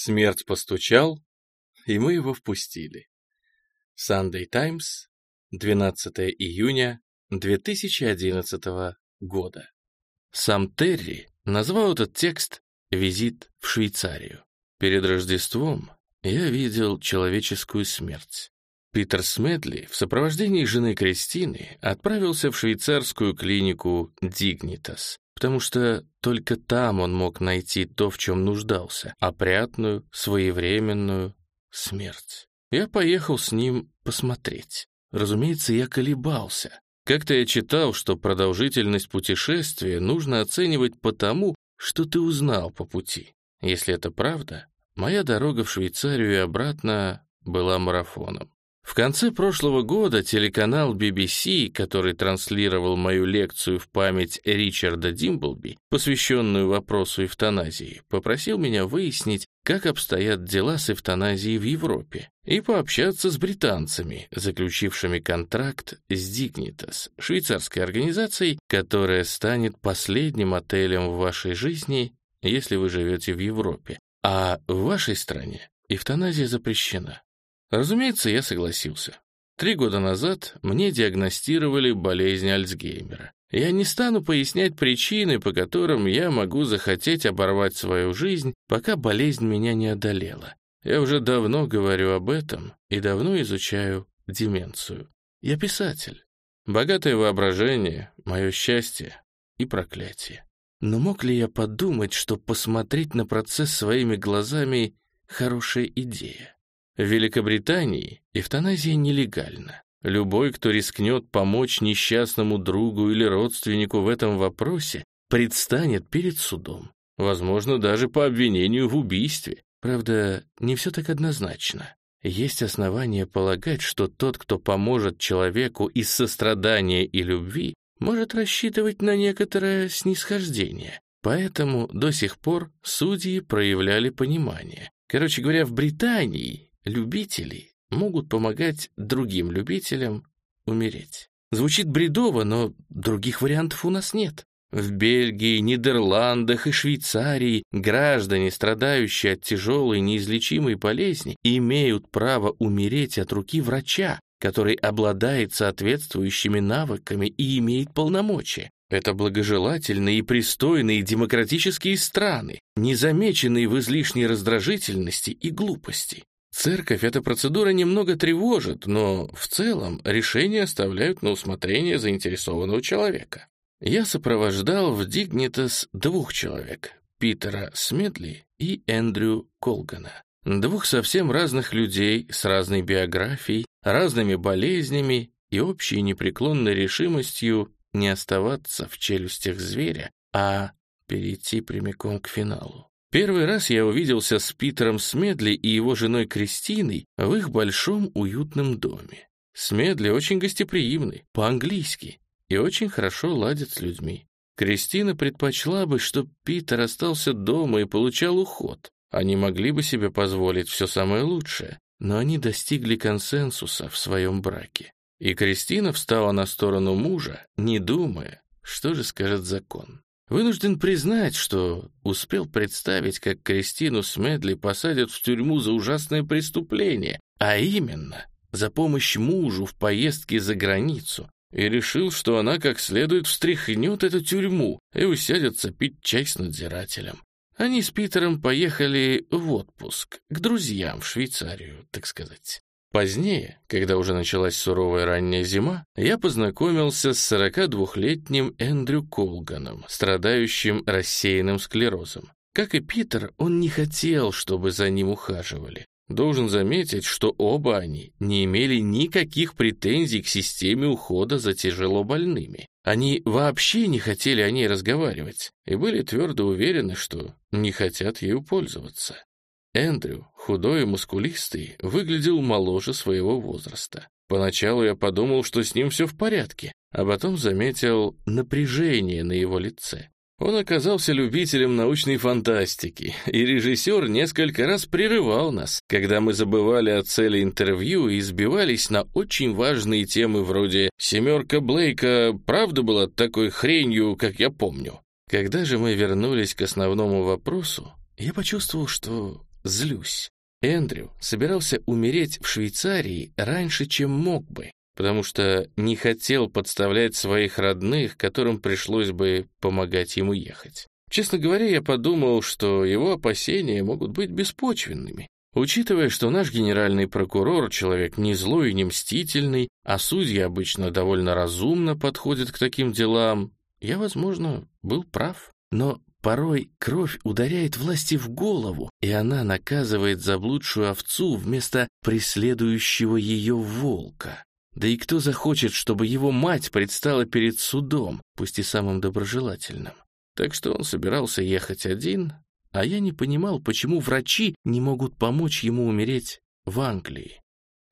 Смерть постучал, и мы его впустили. Sunday Times, 12 июня 2011 года. Сам Терри назвал этот текст «Визит в Швейцарию». Перед Рождеством я видел человеческую смерть. Питер Смедли в сопровождении жены Кристины отправился в швейцарскую клинику «Дигнитас», потому что только там он мог найти то, в чем нуждался — опрятную, своевременную смерть. Я поехал с ним посмотреть. Разумеется, я колебался. Как-то я читал, что продолжительность путешествия нужно оценивать по тому, что ты узнал по пути. Если это правда, моя дорога в Швейцарию и обратно была марафоном. В конце прошлого года телеканал BBC, который транслировал мою лекцию в память Ричарда Димблби, посвященную вопросу эвтаназии, попросил меня выяснить, как обстоят дела с эвтаназией в Европе, и пообщаться с британцами, заключившими контракт с Dignitas, швейцарской организацией, которая станет последним отелем в вашей жизни, если вы живете в Европе. А в вашей стране эвтаназия запрещена. Разумеется, я согласился. Три года назад мне диагностировали болезнь Альцгеймера. Я не стану пояснять причины, по которым я могу захотеть оборвать свою жизнь, пока болезнь меня не одолела. Я уже давно говорю об этом и давно изучаю деменцию. Я писатель. Богатое воображение, мое счастье и проклятие. Но мог ли я подумать, что посмотреть на процесс своими глазами — хорошая идея? В Великобритании эвтаназия нелегальна. Любой, кто рискнет помочь несчастному другу или родственнику в этом вопросе, предстанет перед судом. Возможно, даже по обвинению в убийстве. Правда, не все так однозначно. Есть основания полагать, что тот, кто поможет человеку из сострадания и любви, может рассчитывать на некоторое снисхождение. Поэтому до сих пор судьи проявляли понимание. Короче говоря, в Британии любители могут помогать другим любителям умереть. Звучит бредово, но других вариантов у нас нет. В Бельгии, Нидерландах и Швейцарии граждане, страдающие от тяжелой неизлечимой болезни, имеют право умереть от руки врача, который обладает соответствующими навыками и имеет полномочия. Это благожелательные и пристойные демократические страны, не замеченные в излишней раздражительности и глупости. Церковь эта процедура немного тревожит, но в целом решения оставляют на усмотрение заинтересованного человека. Я сопровождал в Дигнитас двух человек — Питера Смедли и Эндрю Колгана. Двух совсем разных людей с разной биографией, разными болезнями и общей непреклонной решимостью не оставаться в челюстях зверя, а перейти прямиком к финалу. Первый раз я увиделся с Питером Смедли и его женой Кристиной в их большом уютном доме. Смедли очень гостеприимный, по-английски, и очень хорошо ладит с людьми. Кристина предпочла бы, чтобы Питер остался дома и получал уход. Они могли бы себе позволить все самое лучшее, но они достигли консенсуса в своем браке. И Кристина встала на сторону мужа, не думая, что же скажет закон. Вынужден признать, что успел представить, как Кристину Смедли посадят в тюрьму за ужасное преступление, а именно за помощь мужу в поездке за границу, и решил, что она как следует встряхнет эту тюрьму и усядется пить чай с надзирателем. Они с Питером поехали в отпуск, к друзьям в Швейцарию, так сказать. Позднее, когда уже началась суровая ранняя зима, я познакомился с 42-летним Эндрю Колганом, страдающим рассеянным склерозом. Как и Питер, он не хотел, чтобы за ним ухаживали. Должен заметить, что оба они не имели никаких претензий к системе ухода за тяжело больными. Они вообще не хотели о ней разговаривать и были твердо уверены, что не хотят ею пользоваться. Эндрю, худой и мускулистый, выглядел моложе своего возраста. Поначалу я подумал, что с ним все в порядке, а потом заметил напряжение на его лице. Он оказался любителем научной фантастики, и режиссер несколько раз прерывал нас, когда мы забывали о цели интервью и сбивались на очень важные темы вроде «Семерка Блейка правда была такой хренью, как я помню?». Когда же мы вернулись к основному вопросу, я почувствовал, что злюсь. Эндрю собирался умереть в Швейцарии раньше, чем мог бы, потому что не хотел подставлять своих родных, которым пришлось бы помогать ему ехать. Честно говоря, я подумал, что его опасения могут быть беспочвенными. Учитывая, что наш генеральный прокурор — человек не злой и не мстительный, а судьи обычно довольно разумно подходят к таким делам, я, возможно, был прав. Но порой кровь ударяет власти в голову, и она наказывает заблудшую овцу вместо преследующего ее волка. Да и кто захочет, чтобы его мать предстала перед судом, пусть и самым доброжелательным? Так что он собирался ехать один, а я не понимал, почему врачи не могут помочь ему умереть в Англии.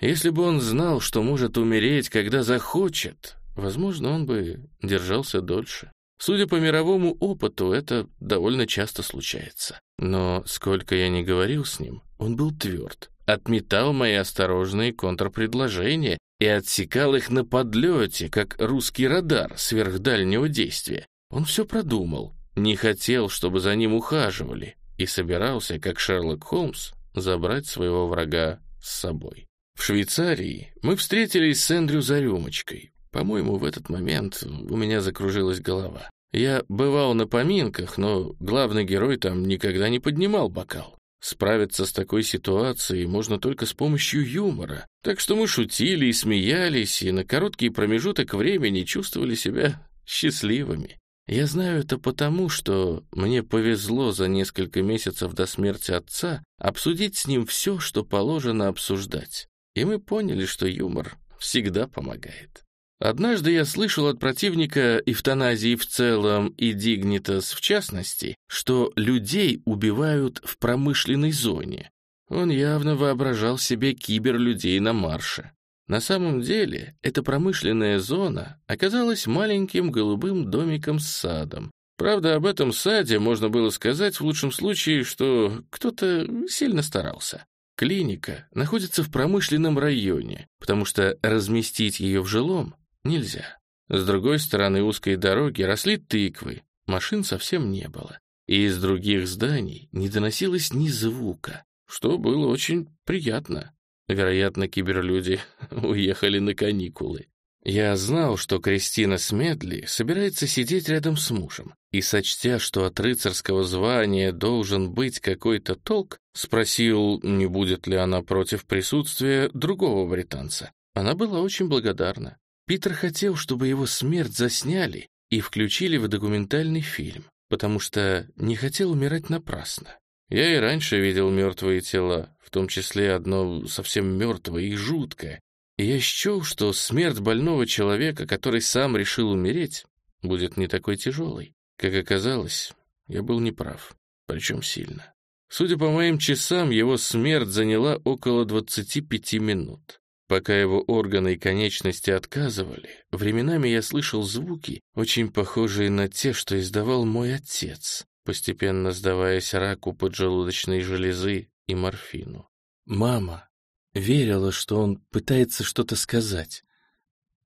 Если бы он знал, что может умереть, когда захочет, возможно, он бы держался дольше. Судя по мировому опыту, это довольно часто случается. Но сколько я не говорил с ним, он был тверд, отметал мои осторожные контрпредложения и отсекал их на подлете, как русский радар сверхдальнего действия. Он все продумал, не хотел, чтобы за ним ухаживали, и собирался, как Шерлок Холмс, забрать своего врага с собой. В Швейцарии мы встретились с Эндрю за рюмочкой. По-моему, в этот момент у меня закружилась голова. Я бывал на поминках, но главный герой там никогда не поднимал бокал. Справиться с такой ситуацией можно только с помощью юмора. Так что мы шутили и смеялись, и на короткий промежуток времени чувствовали себя счастливыми. Я знаю это потому, что мне повезло за несколько месяцев до смерти отца обсудить с ним все, что положено обсуждать. И мы поняли, что юмор всегда помогает. Однажды я слышал от противника эвтаназии в целом и Дигнитас в частности, что людей убивают в промышленной зоне. Он явно воображал себе киберлюдей на марше. На самом деле, эта промышленная зона оказалась маленьким голубым домиком с садом. Правда, об этом саде можно было сказать в лучшем случае, что кто-то сильно старался. Клиника находится в промышленном районе, потому что разместить ее в жилом нельзя. С другой стороны узкой дороги росли тыквы, машин совсем не было. И из других зданий не доносилось ни звука, что было очень приятно. Вероятно, киберлюди уехали на каникулы. Я знал, что Кристина Смедли собирается сидеть рядом с мужем, и, сочтя, что от рыцарского звания должен быть какой-то толк, спросил, не будет ли она против присутствия другого британца. Она была очень благодарна. Питер хотел, чтобы его смерть засняли и включили в документальный фильм, потому что не хотел умирать напрасно. Я и раньше видел мертвые тела, в том числе одно совсем мертвое и жуткое. И я счел, что смерть больного человека, который сам решил умереть, будет не такой тяжелой. Как оказалось, я был неправ, причем сильно. Судя по моим часам, его смерть заняла около 25 минут. Пока его органы и конечности отказывали, временами я слышал звуки, очень похожие на те, что издавал мой отец, постепенно сдаваясь раку поджелудочной железы и морфину. Мама верила, что он пытается что-то сказать.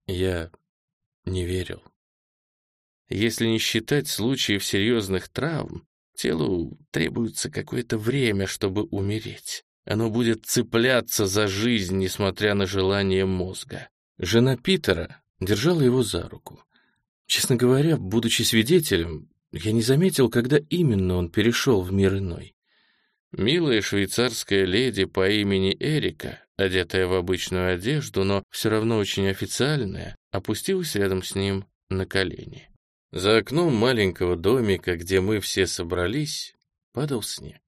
Я не верил. Если не считать случаев серьезных травм, телу требуется какое-то время, чтобы умереть. Оно будет цепляться за жизнь, несмотря на желание мозга. Жена Питера держала его за руку. Честно говоря, будучи свидетелем, я не заметил, когда именно он перешел в мир иной. Милая швейцарская леди по имени Эрика, одетая в обычную одежду, но все равно очень официальная, опустилась рядом с ним на колени. За окном маленького домика, где мы все собрались, падал снег.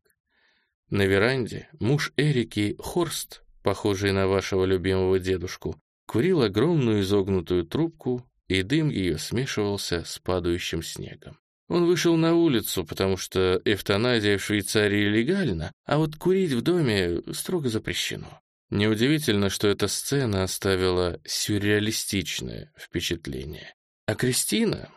На веранде муж Эрики, Хорст, похожий на вашего любимого дедушку, курил огромную изогнутую трубку, и дым ее смешивался с падающим снегом. Он вышел на улицу, потому что эвтаназия в Швейцарии легальна, а вот курить в доме строго запрещено. Неудивительно, что эта сцена оставила сюрреалистичное впечатление. А Кристина?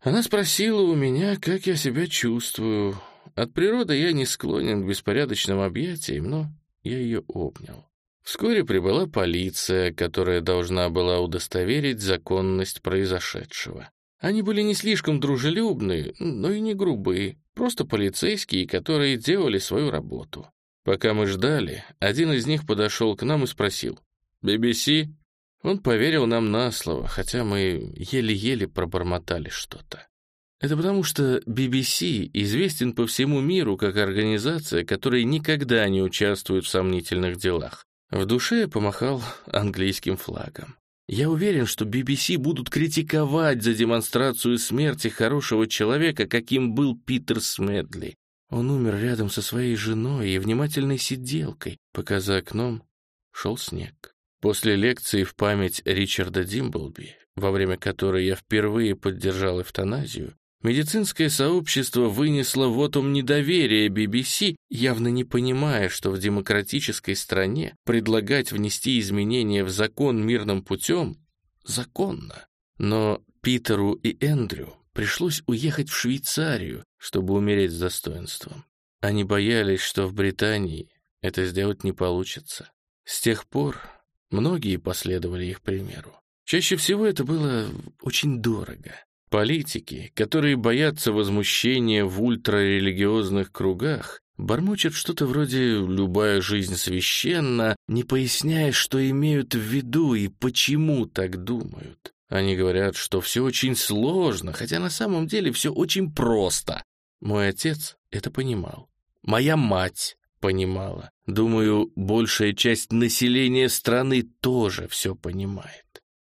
Она спросила у меня, как я себя чувствую. От природы я не склонен к беспорядочным объятиям, но я ее обнял. Вскоре прибыла полиция, которая должна была удостоверить законность произошедшего. Они были не слишком дружелюбные, но и не грубые, просто полицейские, которые делали свою работу. Пока мы ждали, один из них подошел к нам и спросил. «BBC?» Он поверил нам на слово, хотя мы еле-еле пробормотали что-то. Это потому, что BBC известен по всему миру как организация, которая никогда не участвует в сомнительных делах. В душе я помахал английским флагом. Я уверен, что BBC будут критиковать за демонстрацию смерти хорошего человека, каким был Питер Смедли. Он умер рядом со своей женой и внимательной сиделкой, пока за окном шел снег. После лекции в память Ричарда Димблби, во время которой я впервые поддержал эвтаназию, медицинское сообщество вынесло вотум недоверия BBC, явно не понимая, что в демократической стране предлагать внести изменения в закон мирным путем законно. Но Питеру и Эндрю пришлось уехать в Швейцарию, чтобы умереть с достоинством. Они боялись, что в Британии это сделать не получится. С тех пор многие последовали их примеру. Чаще всего это было очень дорого. Политики, которые боятся возмущения в ультрарелигиозных кругах, бормочут что-то вроде «любая жизнь священна», не поясняя, что имеют в виду и почему так думают. Они говорят, что все очень сложно, хотя на самом деле все очень просто. Мой отец это понимал. Моя мать понимала. Думаю, большая часть населения страны тоже все понимает.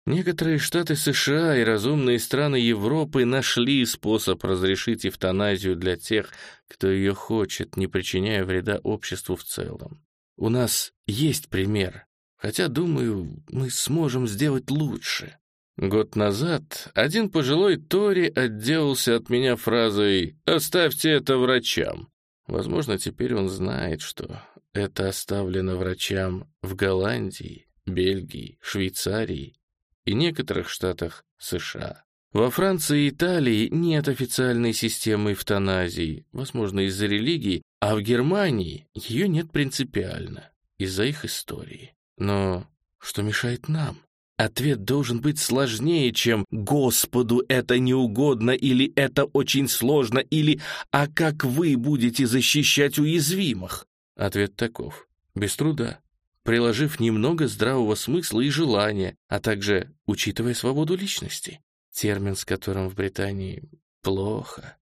Некоторые штаты США и разумные страны Европы нашли способ разрешить эвтаназию для тех, кто ее хочет, не причиняя вреда обществу в целом. У нас есть пример, хотя, думаю, мы сможем сделать лучше. Год назад один пожилой Тори отделался от меня фразой «Оставьте это врачам». Возможно, теперь он знает, что это оставлено врачам в Голландии, Бельгии, Швейцарии и некоторых штатах США. Во Франции и Италии нет официальной системы эвтаназии, возможно, из-за религии, а в Германии ее нет принципиально, из-за их истории. Но что мешает нам? Ответ должен быть сложнее, чем «Господу это не угодно» или «это очень сложно» или «А как вы будете защищать уязвимых?» Ответ таков. Без труда. Приложив немного здравого смысла и желания, а также учитывая свободу личности. Термин, с которым в Британии «плохо».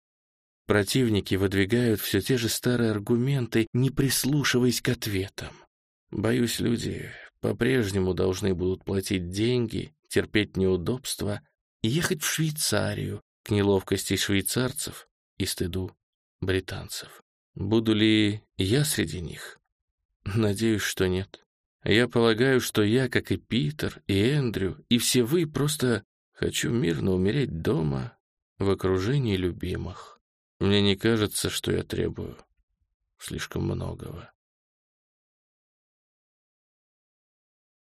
Противники выдвигают все те же старые аргументы, не прислушиваясь к ответам. Боюсь, люди по-прежнему должны будут платить деньги, терпеть неудобства и ехать в Швейцарию к неловкости швейцарцев и стыду британцев. Буду ли я среди них? Надеюсь, что нет. Я полагаю, что я, как и Питер, и Эндрю, и все вы, просто хочу мирно умереть дома в окружении любимых. Мне не кажется, что я требую слишком многого.